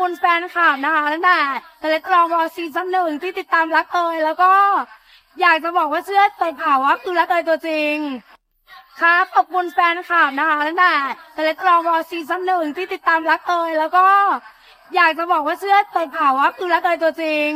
คุณแฟนคลับนะคะตั้งแต่แต่เลตกรองวอซีซั่นหนึ่งที่ติดตามรักเอยแล้วก็อยากจะบอกว่าเชื่อเตยข่าวว่าคือรักเอยตัวจริงครับขอบคุณแฟนคลับนะคะตั้งแต่แต่เลตกรองวอซีซั่นหนึ่งที่ติดตามรักเอยแล้วก็อยากจะบอกว่าเชื่อเตยข่าวว่าคือรักเอยตัวจริง